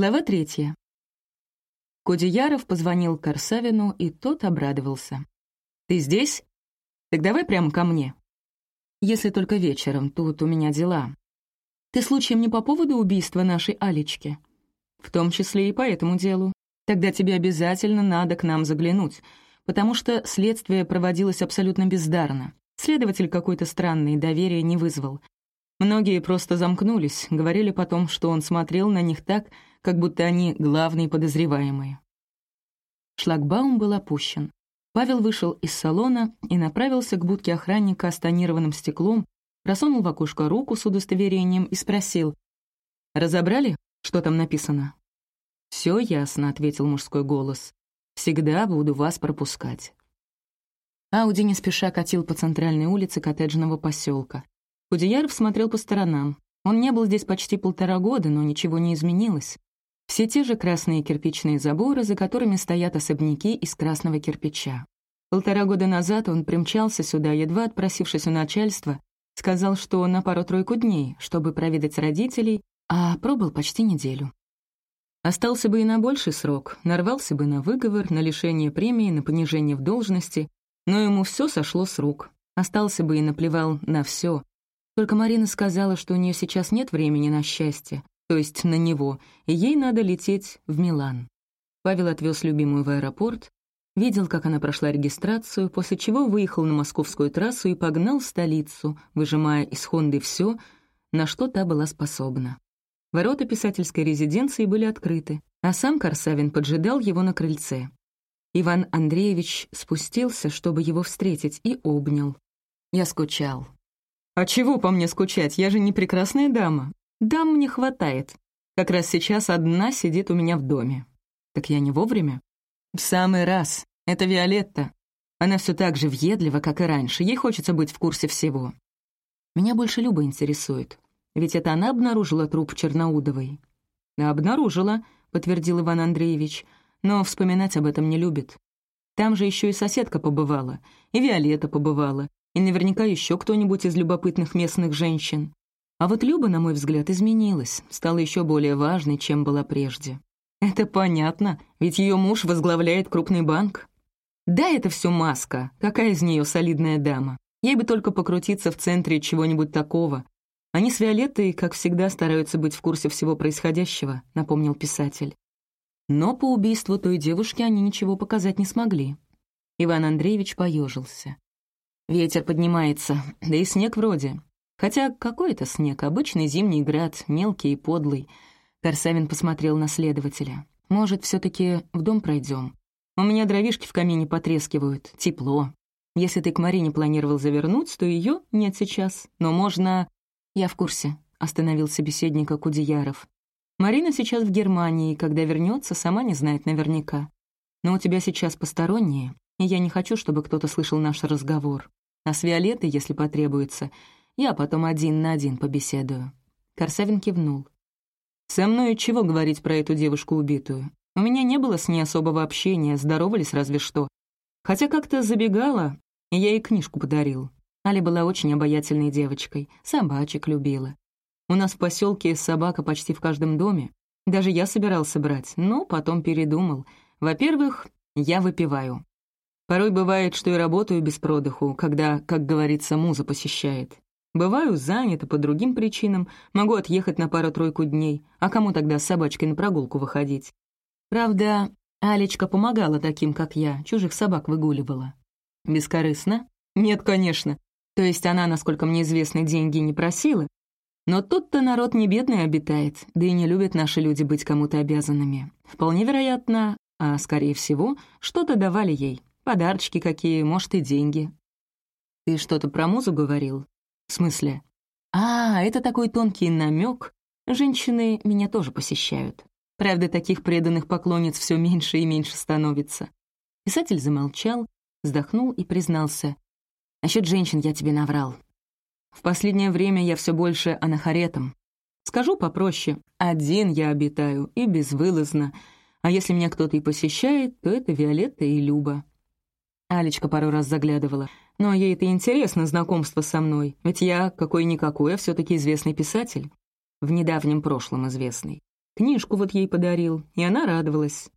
Глава третья. Кудеяров позвонил Корсавину, и тот обрадовался. «Ты здесь? Так давай прямо ко мне. Если только вечером, тут у меня дела. Ты случаем не по поводу убийства нашей Алечки? В том числе и по этому делу. Тогда тебе обязательно надо к нам заглянуть, потому что следствие проводилось абсолютно бездарно. Следователь какой-то странный, доверия не вызвал. Многие просто замкнулись, говорили потом, что он смотрел на них так, как будто они главные подозреваемые. Шлагбаум был опущен. Павел вышел из салона и направился к будке охранника с тонированным стеклом, просунул в окошко руку с удостоверением и спросил. «Разобрали, что там написано?» «Все ясно», — ответил мужской голос. «Всегда буду вас пропускать». Ауди не спеша катил по центральной улице коттеджного поселка. Кудеяров смотрел по сторонам. Он не был здесь почти полтора года, но ничего не изменилось. Все те же красные кирпичные заборы, за которыми стоят особняки из красного кирпича. Полтора года назад он примчался сюда, едва отпросившись у начальства, сказал, что на пару-тройку дней, чтобы проведать родителей, а пробыл почти неделю. Остался бы и на больший срок, нарвался бы на выговор, на лишение премии, на понижение в должности, но ему все сошло с рук. Остался бы и наплевал на все. Только Марина сказала, что у нее сейчас нет времени на счастье, то есть на него, и ей надо лететь в Милан. Павел отвез любимую в аэропорт, видел, как она прошла регистрацию, после чего выехал на московскую трассу и погнал в столицу, выжимая из Хонды все, на что та была способна. Ворота писательской резиденции были открыты, а сам Корсавин поджидал его на крыльце. Иван Андреевич спустился, чтобы его встретить, и обнял. Я скучал. «А чего по мне скучать? Я же не прекрасная дама. Дам мне хватает. Как раз сейчас одна сидит у меня в доме. Так я не вовремя? В самый раз. Это Виолетта. Она все так же въедлива, как и раньше. Ей хочется быть в курсе всего. Меня больше Люба интересует. Ведь это она обнаружила труп Черноудовой. «Обнаружила», — подтвердил Иван Андреевич, но вспоминать об этом не любит. Там же еще и соседка побывала, и Виолетта побывала, и наверняка еще кто-нибудь из любопытных местных женщин. А вот Люба, на мой взгляд, изменилась, стала еще более важной, чем была прежде. Это понятно, ведь ее муж возглавляет крупный банк. Да, это все маска, какая из нее солидная дама. Ей бы только покрутиться в центре чего-нибудь такого. Они с Виолеттой, как всегда, стараются быть в курсе всего происходящего, напомнил писатель. Но по убийству той девушки они ничего показать не смогли. Иван Андреевич поежился. Ветер поднимается, да и снег вроде. Хотя какой это снег, обычный зимний град, мелкий и подлый. Корсавин посмотрел на следователя. «Может, все таки в дом пройдем? У меня дровишки в камине потрескивают, тепло. Если ты к Марине планировал завернуть, то ее нет сейчас. Но можно...» «Я в курсе», — остановил собеседника Кудеяров. «Марина сейчас в Германии, и когда вернется, сама не знает наверняка. Но у тебя сейчас посторонние, и я не хочу, чтобы кто-то слышал наш разговор. А с Виолеттой, если потребуется, я потом один на один побеседую». Корсавин кивнул. «Со мной чего говорить про эту девушку убитую? У меня не было с ней особого общения, здоровались разве что. Хотя как-то забегала, и я ей книжку подарил. Аля была очень обаятельной девочкой, собачек любила. У нас в поселке собака почти в каждом доме. Даже я собирался брать, но потом передумал. Во-первых, я выпиваю. Порой бывает, что и работаю без продыху, когда, как говорится, муза посещает. Бываю занята по другим причинам, могу отъехать на пару-тройку дней, а кому тогда с собачкой на прогулку выходить? Правда, Алечка помогала таким, как я, чужих собак выгуливала. Бескорыстно? Нет, конечно. То есть она, насколько мне известно, деньги не просила. Но тут-то народ не бедный обитает, да и не любят наши люди быть кому-то обязанными. Вполне вероятно, а скорее всего, что-то давали ей. Подарочки какие, может, и деньги. «Ты что-то про музу говорил?» «В смысле?» «А, это такой тонкий намек. Женщины меня тоже посещают. Правда, таких преданных поклонниц все меньше и меньше становится». Писатель замолчал, вздохнул и признался. «Насчет женщин я тебе наврал. В последнее время я все больше анахаретом. Скажу попроще, один я обитаю и безвылазно, а если меня кто-то и посещает, то это Виолетта и Люба. Алечка пару раз заглядывала. Но ей это интересно, знакомство со мной. Ведь я, какой-никакой, а все таки известный писатель. В недавнем прошлом известный. Книжку вот ей подарил, и она радовалась.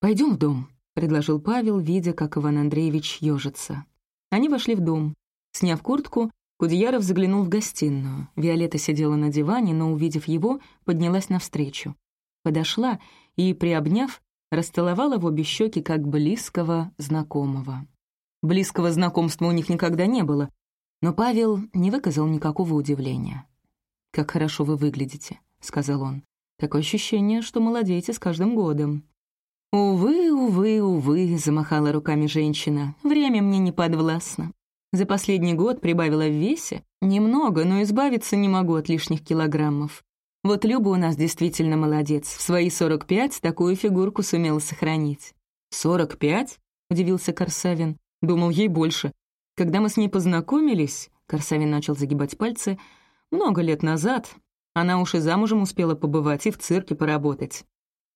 «Пойдем в дом», — предложил Павел, видя, как Иван Андреевич ежится. Они вошли в дом. Сняв куртку, Кудеяров заглянул в гостиную. Виолетта сидела на диване, но, увидев его, поднялась навстречу. Подошла и, приобняв, расцеловала в обе щеки как близкого знакомого. Близкого знакомства у них никогда не было, но Павел не выказал никакого удивления. «Как хорошо вы выглядите», — сказал он. «Такое ощущение, что молодеете с каждым годом». «Увы, увы, увы», — замахала руками женщина. «Время мне не подвластно. За последний год прибавила в весе. Немного, но избавиться не могу от лишних килограммов. Вот Люба у нас действительно молодец. В свои 45 такую фигурку сумела сохранить». «Сорок пять?» — удивился Корсавин. «Думал, ей больше. Когда мы с ней познакомились...» Корсавин начал загибать пальцы. «Много лет назад. Она уж и замужем успела побывать и в цирке поработать.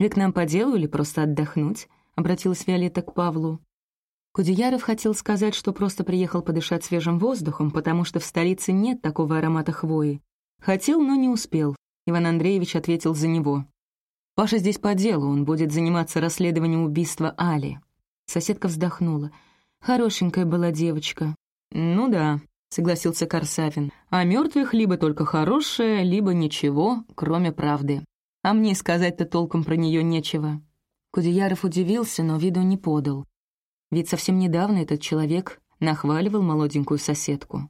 «Вы к нам по делу или просто отдохнуть?» — обратилась Виолетта к Павлу. Кудеяров хотел сказать, что просто приехал подышать свежим воздухом, потому что в столице нет такого аромата хвои. Хотел, но не успел. Иван Андреевич ответил за него. «Паша здесь по делу, он будет заниматься расследованием убийства Али». Соседка вздохнула. «Хорошенькая была девочка». «Ну да», — согласился Корсавин. «А мертвых либо только хорошее, либо ничего, кроме правды. А мне сказать-то толком про нее нечего». Кудеяров удивился, но виду не подал. Ведь совсем недавно этот человек нахваливал молоденькую соседку.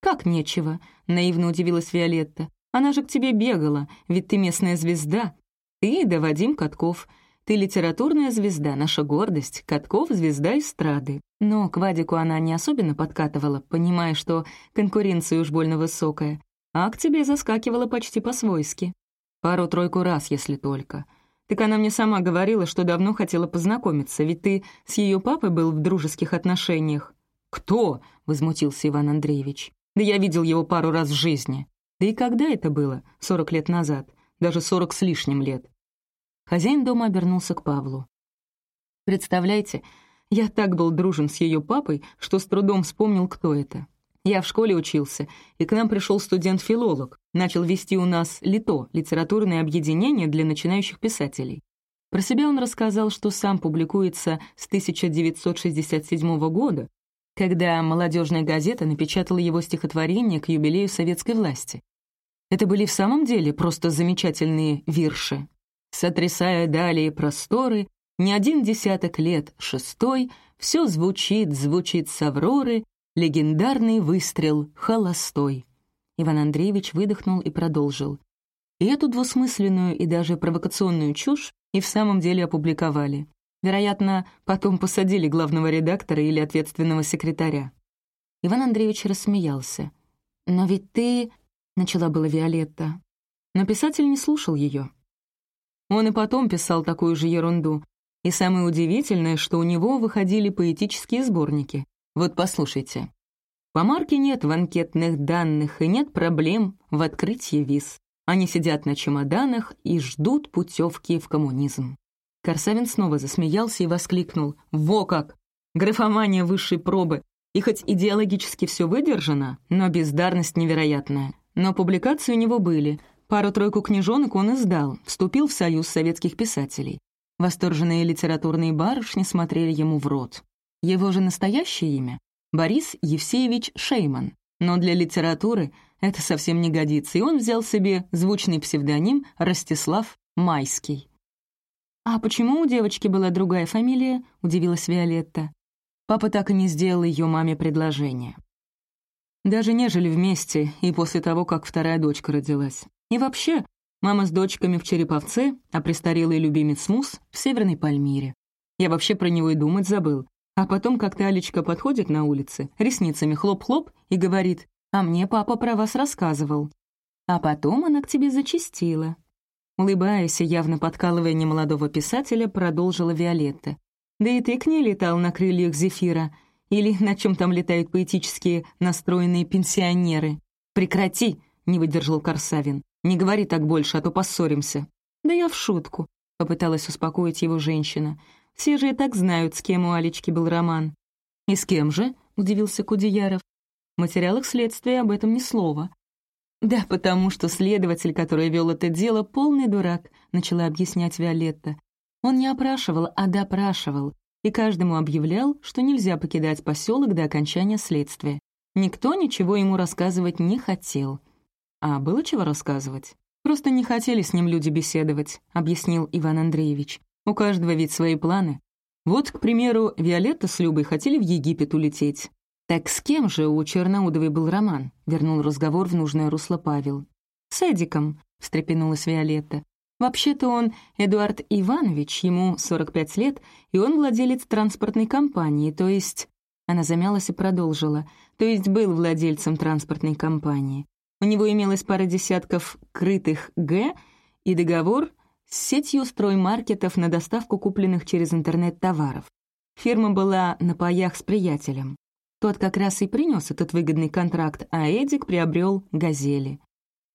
«Как нечего?» — наивно удивилась Виолетта. «Она же к тебе бегала, ведь ты местная звезда. Ты да Вадим Катков. Ты литературная звезда, наша гордость. Катков — звезда эстрады. Но к Вадику она не особенно подкатывала, понимая, что конкуренция уж больно высокая, а к тебе заскакивала почти по-свойски. Пару-тройку раз, если только. Так она мне сама говорила, что давно хотела познакомиться, ведь ты с ее папой был в дружеских отношениях. «Кто?» — возмутился Иван Андреевич. «Да я видел его пару раз в жизни. Да и когда это было? Сорок лет назад. Даже сорок с лишним лет». Хозяин дома обернулся к Павлу. «Представляете, я так был дружен с ее папой, что с трудом вспомнил, кто это. Я в школе учился, и к нам пришел студент-филолог, начал вести у нас ЛИТО, литературное объединение для начинающих писателей. Про себя он рассказал, что сам публикуется с 1967 года, когда молодежная газета напечатала его стихотворение к юбилею советской власти. Это были в самом деле просто замечательные вирши. Сотрясая далее просторы, не один десяток лет, шестой, все звучит, звучит с авроры, Легендарный выстрел, холостой. Иван Андреевич выдохнул и продолжил. И эту двусмысленную и даже провокационную чушь и в самом деле опубликовали. Вероятно, потом посадили главного редактора или ответственного секретаря. Иван Андреевич рассмеялся. «Но ведь ты...» — начала была Виолетта. Но писатель не слушал ее. Он и потом писал такую же ерунду. И самое удивительное, что у него выходили поэтические сборники. Вот послушайте. По марке нет в анкетных данных и нет проблем в открытии виз. Они сидят на чемоданах и ждут путевки в коммунизм. Корсавин снова засмеялся и воскликнул. «Во как! Графомания высшей пробы! И хоть идеологически все выдержано, но бездарность невероятная. Но публикации у него были. Пару-тройку книжонок он издал, вступил в союз советских писателей. Восторженные литературные барышни смотрели ему в рот. Его же настоящее имя — Борис Евсеевич Шейман, но для литературы это совсем не годится, и он взял себе звучный псевдоним Ростислав Майский. «А почему у девочки была другая фамилия?» — удивилась Виолетта. Папа так и не сделал ее маме предложение. Даже не жили вместе и после того, как вторая дочка родилась. И вообще, мама с дочками в Череповце, а престарелый любимец Мус в Северной Пальмире. Я вообще про него и думать забыл. А потом как-то Алечка подходит на улице, ресницами хлоп-хлоп и говорит, «А мне папа про вас рассказывал». А потом она к тебе зачастила. Улыбаясь и явно подкалывая немолодого писателя, продолжила Виолетта. «Да и ты к ней летал на крыльях зефира. Или на чем там летают поэтические настроенные пенсионеры?» «Прекрати!» — не выдержал Корсавин. «Не говори так больше, а то поссоримся». «Да я в шутку», — попыталась успокоить его женщина. Все же и так знают, с кем у Алечки был роман». «И с кем же?» — удивился Кудеяров. «В материалах следствия об этом ни слова». «Да потому что следователь, который вел это дело, полный дурак», — начала объяснять Виолетта. «Он не опрашивал, а допрашивал, и каждому объявлял, что нельзя покидать поселок до окончания следствия. Никто ничего ему рассказывать не хотел. А было чего рассказывать? Просто не хотели с ним люди беседовать», — объяснил Иван Андреевич. «У каждого ведь свои планы. Вот, к примеру, Виолетта с Любой хотели в Египет улететь. «Так с кем же у Черноудовой был роман?» — вернул разговор в нужное русло Павел. «С Эдиком», — встрепенулась Виолетта. «Вообще-то он Эдуард Иванович, ему 45 лет, и он владелец транспортной компании, то есть...» Она замялась и продолжила. «То есть был владельцем транспортной компании. У него имелось пара десятков крытых «Г» и договор с сетью строймаркетов на доставку купленных через интернет товаров. Фирма была на паях с приятелем. Тот как раз и принес этот выгодный контракт, а Эдик приобрел «Газели».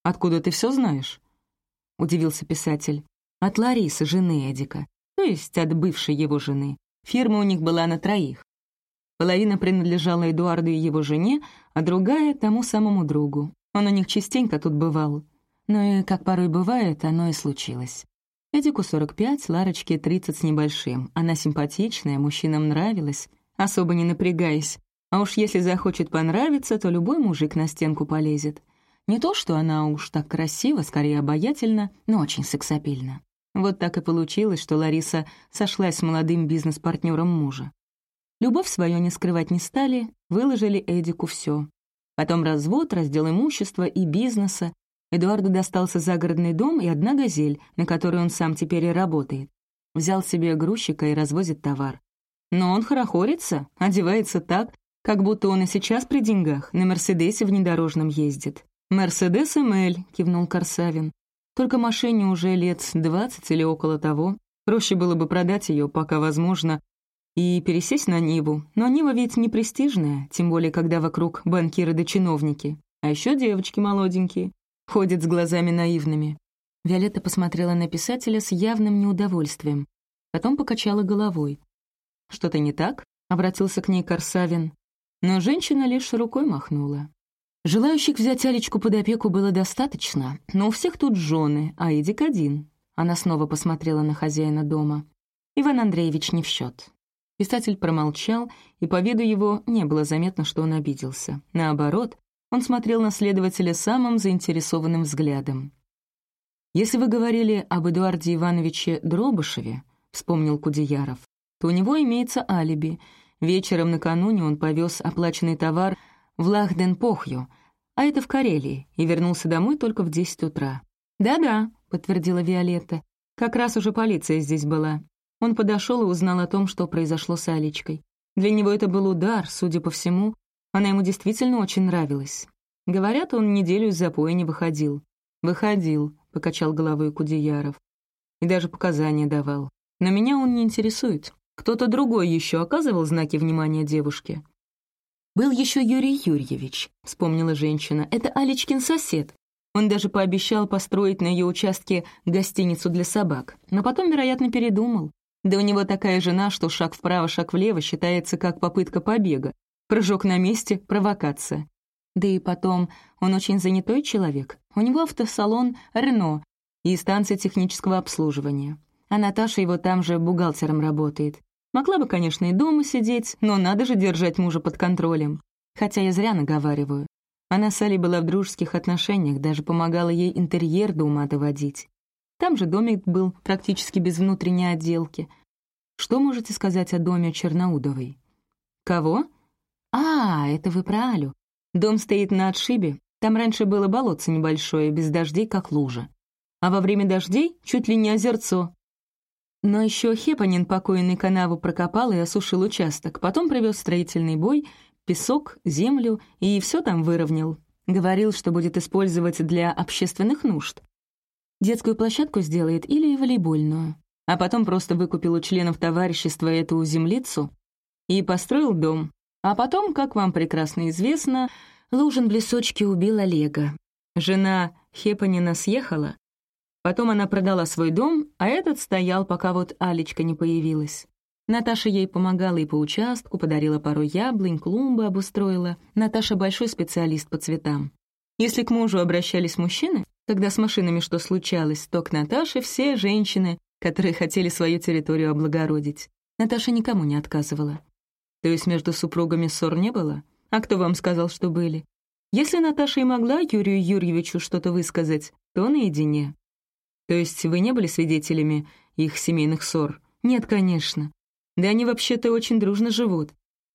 «Откуда ты все знаешь?» — удивился писатель. «От Ларисы, жены Эдика, то есть от бывшей его жены. Фирма у них была на троих. Половина принадлежала Эдуарду и его жене, а другая — тому самому другу. Он у них частенько тут бывал. Но и, как порой бывает, оно и случилось. Эдику 45, Ларочке 30 с небольшим. Она симпатичная, мужчинам нравилась, особо не напрягаясь. А уж если захочет понравиться, то любой мужик на стенку полезет. Не то, что она уж так красива, скорее обаятельна, но очень сексапильна. Вот так и получилось, что Лариса сошлась с молодым бизнес-партнером мужа. Любовь свою не скрывать не стали, выложили Эдику все. Потом развод, раздел имущества и бизнеса. Эдуарду достался загородный дом и одна газель, на которой он сам теперь и работает. Взял себе грузчика и развозит товар. Но он хорохорится, одевается так, как будто он и сейчас при деньгах, на «Мерседесе» внедорожном ездит. «Мерседес МЛ», — кивнул Корсавин. «Только машине уже лет двадцать или около того. Проще было бы продать ее, пока возможно, и пересесть на Ниву. Но Нива ведь не престижная, тем более, когда вокруг банкиры да чиновники. А еще девочки молоденькие, ходят с глазами наивными». Виолетта посмотрела на писателя с явным неудовольствием. Потом покачала головой. «Что-то не так?» — обратился к ней Корсавин но женщина лишь рукой махнула. Желающих взять Алечку под опеку было достаточно, но у всех тут жены, а Эдик один. Она снова посмотрела на хозяина дома. Иван Андреевич не в счет. Писатель промолчал, и по виду его не было заметно, что он обиделся. Наоборот, он смотрел на следователя самым заинтересованным взглядом. «Если вы говорили об Эдуарде Ивановиче Дробышеве», — вспомнил Кудеяров, «то у него имеется алиби — Вечером накануне он повез оплаченный товар в Лахден-Похью, а это в Карелии, и вернулся домой только в 10 утра. «Да-да», — подтвердила Виолетта, — «как раз уже полиция здесь была». Он подошел и узнал о том, что произошло с Алечкой. Для него это был удар, судя по всему. Она ему действительно очень нравилась. Говорят, он неделю из запоя не выходил. «Выходил», — покачал головой Кудеяров. И даже показания давал. «Но меня он не интересует. Кто-то другой еще оказывал знаки внимания девушке. «Был еще Юрий Юрьевич», — вспомнила женщина. «Это Алечкин сосед. Он даже пообещал построить на ее участке гостиницу для собак, но потом, вероятно, передумал. Да у него такая жена, что шаг вправо, шаг влево считается как попытка побега. Прыжок на месте — провокация. Да и потом, он очень занятой человек. У него автосалон «Рено» и станция технического обслуживания а Наташа его там же бухгалтером работает. Могла бы, конечно, и дома сидеть, но надо же держать мужа под контролем. Хотя я зря наговариваю. Она с Али была в дружеских отношениях, даже помогала ей интерьер до ума доводить. Там же домик был практически без внутренней отделки. Что можете сказать о доме Черноудовой? Кого? А, это вы про Алю. Дом стоит на отшибе. Там раньше было болотце небольшое, без дождей, как лужа. А во время дождей чуть ли не озерцо, но еще Хепанин покойный канаву прокопал и осушил участок, потом провез строительный бой, песок, землю и все там выровнял. Говорил, что будет использовать для общественных нужд. Детскую площадку сделает или волейбольную. А потом просто выкупил у членов товарищества эту землицу и построил дом. А потом, как вам прекрасно известно, Лужин в лесочке убил Олега. Жена Хепанина съехала, Потом она продала свой дом, а этот стоял, пока вот Алечка не появилась. Наташа ей помогала и по участку, подарила пару яблонь, клумбы обустроила. Наташа большой специалист по цветам. Если к мужу обращались мужчины, когда с машинами что случалось, то к Наташе все женщины, которые хотели свою территорию облагородить. Наташа никому не отказывала. То есть между супругами ссор не было? А кто вам сказал, что были? Если Наташа и могла Юрию Юрьевичу что-то высказать, то наедине. То есть вы не были свидетелями их семейных ссор? Нет, конечно. Да они вообще-то очень дружно живут.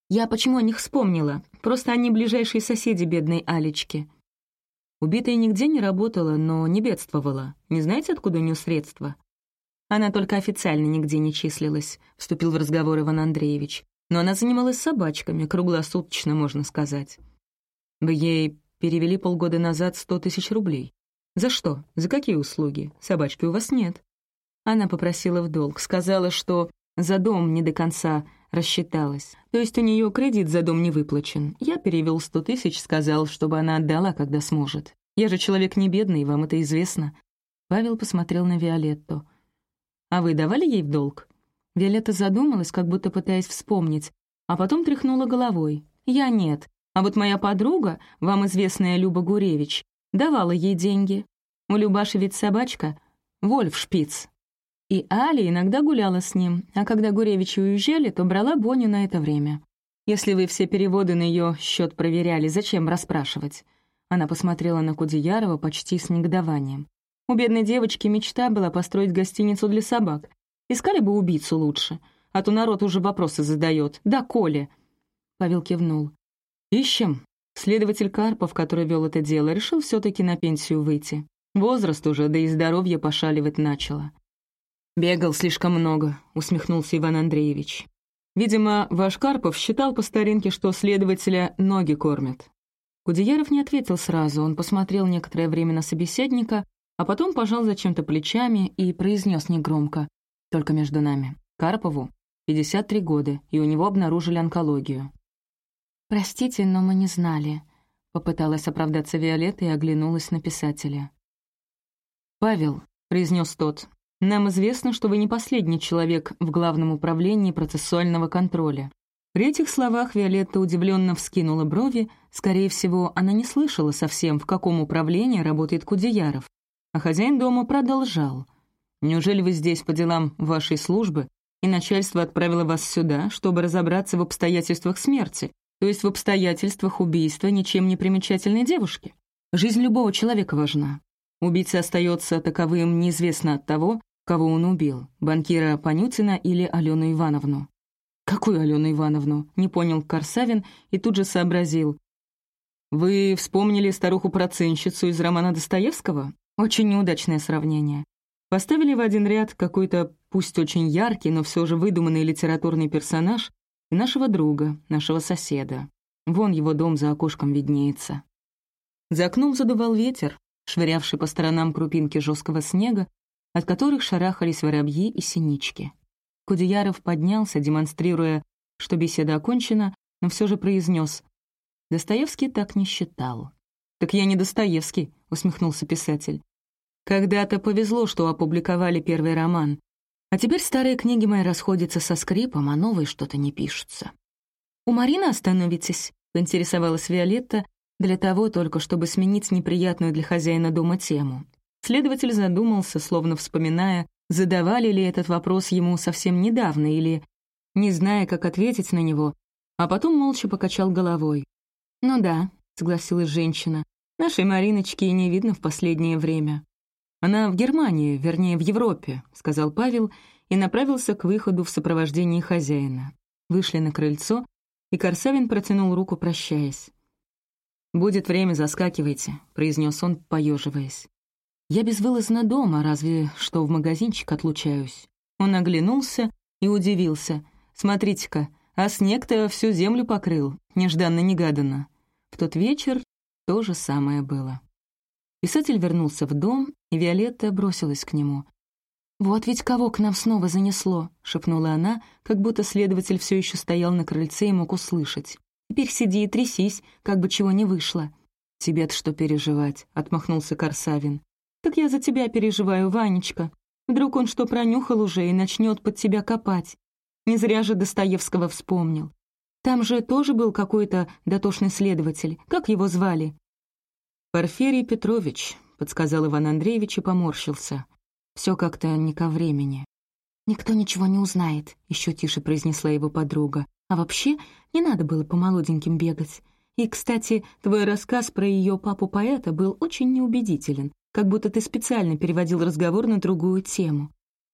Я почему о них вспомнила? Просто они ближайшие соседи бедной Алечки. Убитая нигде не работала, но не бедствовала. Не знаете, откуда у нее средства? Она только официально нигде не числилась, вступил в разговор Иван Андреевич. Но она занималась собачками, круглосуточно, можно сказать. Вы ей перевели полгода назад сто тысяч рублей. За что? За какие услуги? Собачки у вас нет. Она попросила в долг, сказала, что за дом не до конца рассчиталась. То есть у нее кредит за дом не выплачен. Я перевел сто тысяч, сказал, чтобы она отдала, когда сможет. Я же человек не бедный, вам это известно. Павел посмотрел на Виолетту. «А вы давали ей в долг?» Виолетта задумалась, как будто пытаясь вспомнить, а потом тряхнула головой. «Я нет. А вот моя подруга, вам известная Люба Гуревич, давала ей деньги. У Любаши ведь собачка, Вольф Шпиц. И Али иногда гуляла с ним, а когда Гуревичи уезжали, то брала Боню на это время. Если вы все переводы на ее счет проверяли, зачем расспрашивать?» Она посмотрела на Кудеярова почти с негодованием. У бедной девочки мечта была построить гостиницу для собак. Искали бы убийцу лучше, а то народ уже вопросы задает. Да, Коля!» Павел кивнул. «Ищем». Следователь Карпов, который вел это дело, решил все-таки на пенсию выйти. Возраст уже, да и здоровье пошаливать начало. «Бегал слишком много», — усмехнулся Иван Андреевич. «Видимо, ваш Карпов считал по старинке, что следователя ноги кормят». Кудеяров не ответил сразу, он посмотрел некоторое время на собеседника, а потом пожал зачем-то плечами и произнес негромко, только между нами. Карпову 53 года, и у него обнаружили онкологию. «Простите, но мы не знали», — попыталась оправдаться Виолетта и оглянулась на писателя. «Павел», — произнес тот, нам известно, что вы не последний человек в Главном управлении процессуального контроля». При этих словах Виолетта удивленно вскинула брови. Скорее всего, она не слышала совсем, в каком управлении работает Кудеяров. А хозяин дома продолжал. «Неужели вы здесь по делам вашей службы, и начальство отправило вас сюда, чтобы разобраться в обстоятельствах смерти, то есть в обстоятельствах убийства ничем не примечательной девушки? Жизнь любого человека важна. Убийца остается таковым неизвестно от того, Кого он убил? Банкира Панютина или Алену Ивановну? «Какую Алену Ивановну?» — не понял Корсавин и тут же сообразил. «Вы вспомнили старуху-проценщицу из романа Достоевского? Очень неудачное сравнение. Поставили в один ряд какой-то, пусть очень яркий, но все же выдуманный литературный персонаж и нашего друга, нашего соседа. Вон его дом за окошком виднеется». За окном задувал ветер, швырявший по сторонам крупинки жесткого снега, от которых шарахались воробьи и синички. Кудеяров поднялся, демонстрируя, что беседа окончена, но все же произнес «Достоевский так не считал». «Так я не Достоевский», — усмехнулся писатель. «Когда-то повезло, что опубликовали первый роман, а теперь старые книги мои расходятся со скрипом, а новые что-то не пишутся». «У Марины остановитесь?» — поинтересовалась Виолетта, для того только, чтобы сменить неприятную для хозяина дома тему. Следователь задумался, словно вспоминая, задавали ли этот вопрос ему совсем недавно или не зная, как ответить на него, а потом молча покачал головой. «Ну да», — согласилась женщина, — «нашей Мариночки не видно в последнее время». «Она в Германии, вернее, в Европе», — сказал Павел и направился к выходу в сопровождении хозяина. Вышли на крыльцо, и Корсавин протянул руку, прощаясь. «Будет время, заскакивайте», — произнес он, поеживаясь. Я безвылазно дома, разве что в магазинчик отлучаюсь». Он оглянулся и удивился. «Смотрите-ка, а снег-то всю землю покрыл, нежданно-негаданно». В тот вечер то же самое было. Писатель вернулся в дом, и Виолетта бросилась к нему. «Вот ведь кого к нам снова занесло», — шепнула она, как будто следователь все еще стоял на крыльце и мог услышать. «Теперь сиди и трясись, как бы чего не вышло». «Тебе-то что переживать», — отмахнулся Корсавин. «Так я за тебя переживаю, Ванечка. Вдруг он что пронюхал уже и начнет под тебя копать. Не зря же Достоевского вспомнил. Там же тоже был какой-то дотошный следователь. Как его звали?» «Порфирий Петрович», — подсказал Иван Андреевич и поморщился. Все как-то не ко времени. «Никто ничего не узнает», — еще тише произнесла его подруга. «А вообще, не надо было по молоденьким бегать. И, кстати, твой рассказ про ее папу-поэта был очень неубедителен, как будто ты специально переводил разговор на другую тему.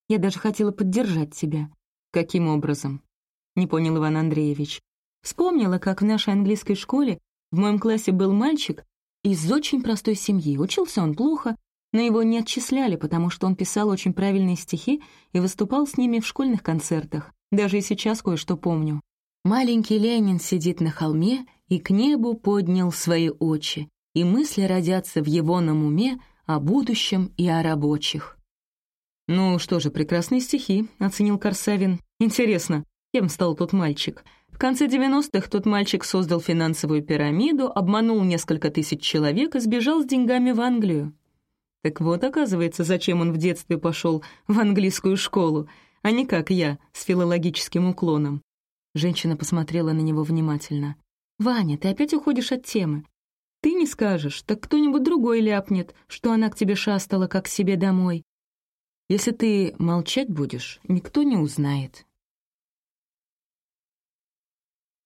Я даже хотела поддержать тебя». «Каким образом?» — не понял Иван Андреевич. Вспомнила, как в нашей английской школе в моем классе был мальчик из очень простой семьи. Учился он плохо, но его не отчисляли, потому что он писал очень правильные стихи и выступал с ними в школьных концертах. Даже и сейчас кое-что помню. Маленький Ленин сидит на холме и к небу поднял свои очи, и мысли родятся в его на уме о будущем и о рабочих. «Ну что же, прекрасные стихи», — оценил Корсавин. «Интересно, кем стал тот мальчик?» В конце 90-х тот мальчик создал финансовую пирамиду, обманул несколько тысяч человек и сбежал с деньгами в Англию. Так вот, оказывается, зачем он в детстве пошел в английскую школу, а не как я, с филологическим уклоном. Женщина посмотрела на него внимательно. «Ваня, ты опять уходишь от темы. Ты не скажешь, так кто-нибудь другой ляпнет, что она к тебе шастала, как к себе домой. Если ты молчать будешь, никто не узнает.